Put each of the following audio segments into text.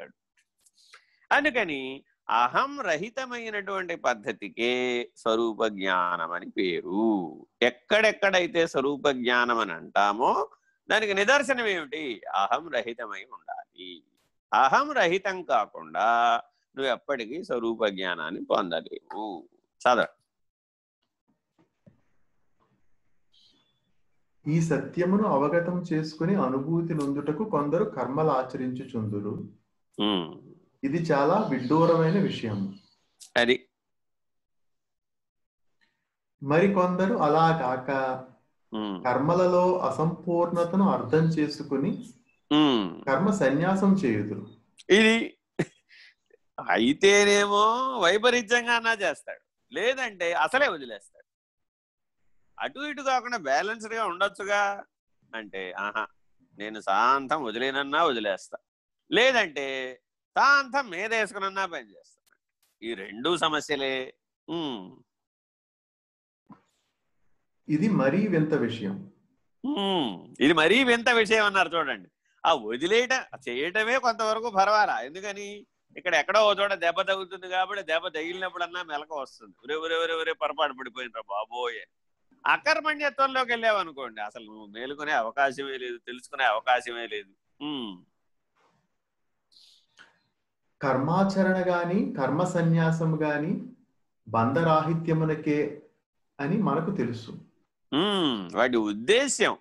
అయిపోతాడు అందుకని అహం రహితమైనటువంటి పద్ధతికే స్వరూప జ్ఞానం అని పేరు. ఎక్కడెక్కడైతే స్వరూప జ్ఞానం అని అంటామో దానికి నిదర్శనం ఏమిటి? అహం రహితమై ఉండాలి. అహం రహితం కాకుండా నువ్వు ఎప్పటికీ స్వరూప జ్ఞానాన్ని పొందలేవు. చదవ ఈ సత్యమును అవగతం చేసుకుని అనుభూతి నొందుటకు కొందరు కర్మలు ఆచరించుచుందురు. ఇది చాలా విడ్డూరమైన విషయం. అది. మరికొందరు అలా కాక కర్మలలో అసంపూర్ణతను అర్థం చేసుకుని. కర్మ సన్యాసం చేయుదురు. ఇది అయితేనేమో వైపరీత్యంగా అన్నా చేస్తాడు. లేదంటే అసలే వదిలేస్తాడు. అటు ఇటు కాకుండా బ్యాలెన్స్డ్గా ఉండొచ్చుగా అంటే ఆహా నేను శాంతం వదిలేనన్నా వదిలేస్తా. లేదంటే శాంతం మీద వేసుకునన్నా పని చేస్తా. ఈ రెండు సమస్యలే. ఇది మరీ వింత విషయం. ఇది మరీ వింత విషయం అన్నారు చూడండి. ఆ వదిలేయట చేయటమే కొంతవరకు పర్వాలా? ఎందుకని? ఇక్కడ ఎక్కడో చోట దెబ్బ తగులుతుంది కాబట్టి దెబ్బ తగిలినప్పుడన్నా మెలక వస్తుంది. ఒరే ఒరే ఒరే పొరపాటు పడిపోయినరా బాబోయ్. అకర్మణ్యత్వంలోకి వెళ్ళావనుకోండి అసలు నువ్వు మేలుకునే అవకాశమే లేదు తెలుసుకునే అవకాశమే లేదు. కర్మాచరణ గాని కర్మ సన్యాసం గాని బంధరాహిత్యమునకే అని మనకు తెలుసు. వాటి ఉద్దేశ్యం.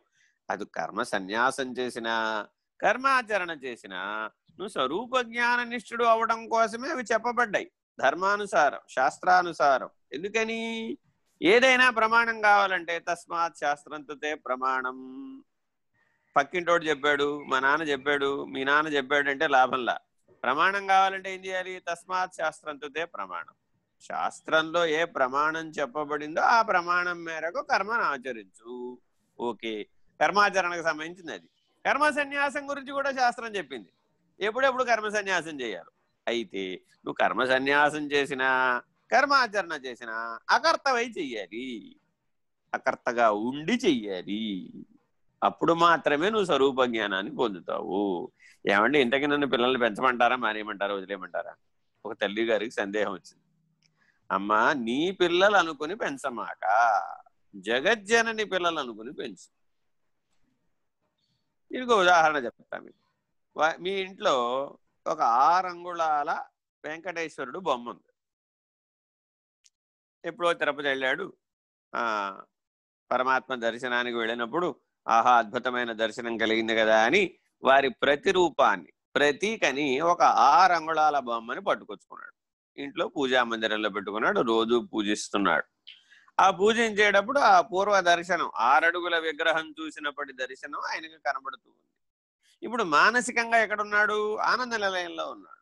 అది కర్మ సన్యాసం చేసినా కర్మాచరణ చేసినా నువ్వు స్వరూప జ్ఞాన నిష్ఠుడు అవడం కోసమే అవి చెప్పబడ్డాయి. ధర్మానుసారం శాస్త్రానుసారం. ఎందుకని? ఏదైనా ప్రమాణం కావాలంటే తస్మాత్ శాస్త్రంతోతే ప్రమాణం. పక్కింటోడు చెప్పాడు మా నాన్న చెప్పాడు మీ నాన్న చెప్పాడు అంటే లాభంలా. ప్రమాణం కావాలంటే ఏం చేయాలి? తస్మాత్ శాస్త్రంతోదే ప్రమాణం. శాస్త్రంలో ఏ ప్రమాణం చెప్పబడిందో ఆ ప్రమాణం మేరకు కర్మను ఆచరించు. ఓకే. కర్మాచరణకు సంబంధించింది అది కర్మ సన్యాసం గురించి కూడా శాస్త్రం చెప్పింది. ఎప్పుడెప్పుడు కర్మ సన్యాసం చేయాలి? అయితే నువ్వు కర్మ సన్యాసం చేసినా కర్మాచరణ చేసినా అకర్తవై చెయ్యాలి. అకర్తగా ఉండి చెయ్యాలి. అప్పుడు మాత్రమే నువ్వు స్వరూప జ్ఞానాన్ని పొందుతావు. ఏమంటే ఇంతకీ నన్ను పిల్లల్ని పెంచమంటారా మానేయమంటారా వదిలేయమంటారా? ఒక తల్లి గారికి సందేహం వచ్చింది. అమ్మా నీ పిల్లలు అనుకుని పెంచమాక జగజ్జనని పిల్లలు అనుకుని పెంచు. ఇంకో ఉదాహరణ చెప్తా మీకు. మీ ఇంట్లో ఒక ఆరంగుళాల వెంకటేశ్వరుడు బొమ్మ ఉంది. ఎప్పుడో తిరుపతి వెళ్ళాడు. ఆ పరమాత్మ దర్శనానికి వెళ్ళినప్పుడు ఆహా అద్భుతమైన దర్శనం కలిగింది కదా అని వారి ప్రతిరూపాన్ని ప్రతీకని ఒక ఆరు అంగుళాల బొమ్మని పట్టుకొచ్చుకున్నాడు. ఇంట్లో పూజా మందిరంలో పెట్టుకున్నాడు రోజు పూజిస్తున్నాడు. ఆ పూజించేటప్పుడు ఆ పూర్వ దర్శనం ఆరడుగుల విగ్రహం చూసినప్పటి దర్శనం ఆయనకు కనబడుతూ ఉంది. ఇప్పుడు మానసికంగా ఎక్కడున్నాడు? ఆనంద నిలయంలో ఉన్నాడు.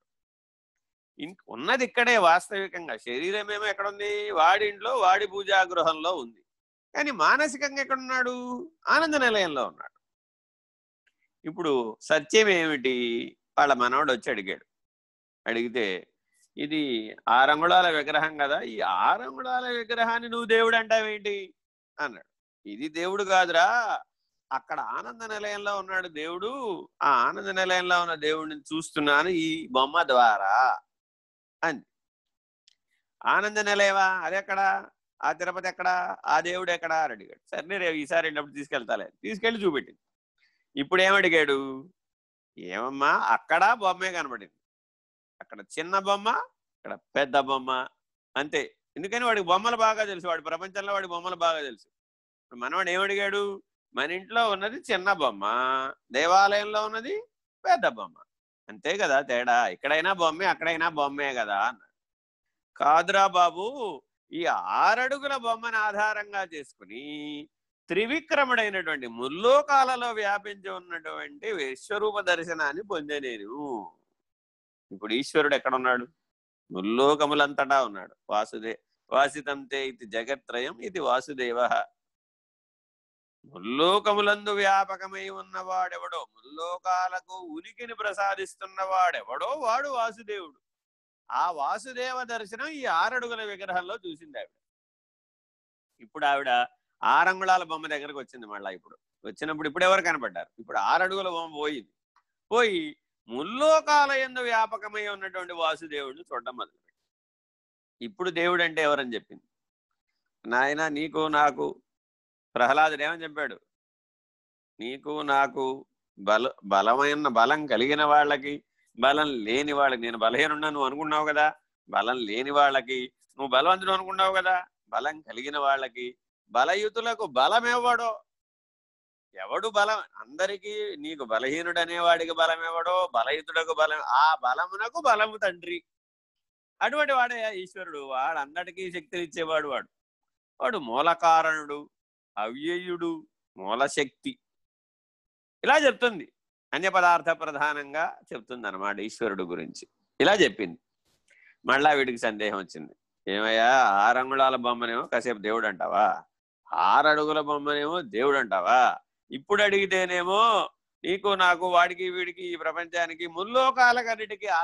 ఉన్నది ఇక్కడే వాస్తవికంగా. శరీరం ఏమో ఎక్కడుంది? వాడింట్లో వాడి పూజా గృహంలో ఉంది. కానీ మానసికంగా ఎక్కడున్నాడు? ఆనంద నిలయంలో ఉన్నాడు. ఇప్పుడు సత్యం ఏమిటి? వాళ్ళ మనవడు వచ్చి అడిగాడు. అడిగితే ఇది ఆరంగుళాల విగ్రహం కదా ఈ ఆరంగుళాల విగ్రహాన్ని నువ్వు దేవుడు అంటావేంటి? అన్నాడు. ఇది దేవుడు కాదురా. అక్కడ ఆనంద నిలయంలో ఉన్నాడు దేవుడు. ఆ ఆనంద నిలయంలో ఉన్న దేవుడిని చూస్తున్నాను ఈ బొమ్మ ద్వారా. అంది. ఆనంద నిలయమా? అది ఎక్కడా? ఆ తిరుపతి ఎక్కడా? ఆ దేవుడు ఎక్కడా? అని అడిగాడు. సరే రేపు ఈసారి వెళ్ళినప్పుడు తీసుకెళ్తాలే. తీసుకెళ్ళి చూపెట్టింది. ఇప్పుడు ఏమడిగాడు ఏమమ్మా అక్కడ బొమ్మే కనబడింది. అక్కడ చిన్న బొమ్మ ఇక్కడ పెద్ద బొమ్మ. అంతే. ఎందుకని వాడికి బొమ్మలు బాగా తెలుసు? వాడి ప్రపంచంలో వాడి బొమ్మలు బాగా తెలుసు. ఇప్పుడు మనవాడు ఏమడిగాడు మన ఇంట్లో ఉన్నది చిన్న బొమ్మ. దేవాలయంలో ఉన్నది పెద్ద బొమ్మ. అంతే కదా తేడా. ఇక్కడైనా బొమ్మే అక్కడైనా బొమ్మే కదా అన్నాడు. కాదురా బాబు ఈ ఆరడుగుల బొమ్మను ఆధారంగా చేసుకుని త్రివిక్రముడైనటువంటి ముల్లోకాలలో వ్యాపించి ఉన్నటువంటి విశ్వరూప దర్శనాన్ని పొందలేను ఇప్పుడు ఈశ్వరుడు ఎక్కడున్నాడు? ముల్లోకములంతటా ఉన్నాడు. వాసుదే వాసితంతే ఇది జగత్రయం ఇది వాసుదేవ. ముల్లోకములందు వ్యాపకమై ఉన్నవాడెవడో? ముల్లోకాలకు ఉనికిని ప్రసాదిస్తున్నవాడెవడో? వాడు వాసుదేవుడు. ఆ వాసుదేవ దర్శనం ఈ ఆరడుగుల విగ్రహంలో చూసింది ఆవిడ. ఇప్పుడు ఆవిడ ఆరంగుళాల బొమ్మ దగ్గరకు వచ్చింది మళ్ళీ ఇప్పుడు. వచ్చినప్పుడు ఇప్పుడు ఎవరు కనపడ్డారు? ఇప్పుడు ఆరడుగుల బొమ్మ పోయింది. పోయి ముల్లోకాల ఎందు వ్యాపకమై ఉన్నటువంటి వాసుదేవుడిని చూడడం మొదలుపెట్టి ఇప్పుడు దేవుడు అంటే ఎవరని చెప్పింది? నాయన నీకు నాకు ప్రహ్లాదుడు ఏమని చెప్పాడు? నీకు నాకు బల బలమైన బలం కలిగిన వాళ్ళకి బలం లేని వాళ్ళకి నేను బలహీనున్నా నువ్వు అనుకున్నావు కదా? బలం లేని వాళ్ళకి నువ్వు బలవంతుడు అనుకున్నావు కదా? బలం కలిగిన వాళ్ళకి బలయుతులకు బలం ఎవడో? ఎవడు బలం? అందరికీ నీకు బలహీనుడనే వాడికి బలం ఎవడో? బలయుతుడకు బలం ఆ బలమునకు బలము తండ్రి. అటువంటి వాడే ఈశ్వరుడు. వాడు అందరికీ శక్తిని ఇచ్చేవాడు వాడు. వాడు మూలకారణుడు అవ్యయుడు మూలశక్తి. ఇలా చెప్తుంది. అన్య పదార్థ ప్రధానంగా చెప్తుందన్నమాట ఈశ్వరుడు గురించి. ఇలా చెప్పింది. మళ్ళా వీడికి సందేహం వచ్చింది. ఏమయ్యా ఆరంగుళాల బొమ్మనేమో కాసేపు దేవుడు అంటావా ఆరడుగుల బొమ్మనేమో దేవుడు అంటావా ఇప్పుడు అడిగితేనేమో నీకు నాకు వాడికి వీడికి ఈ ప్రపంచానికి ముల్లోకాలకన్నిటికీ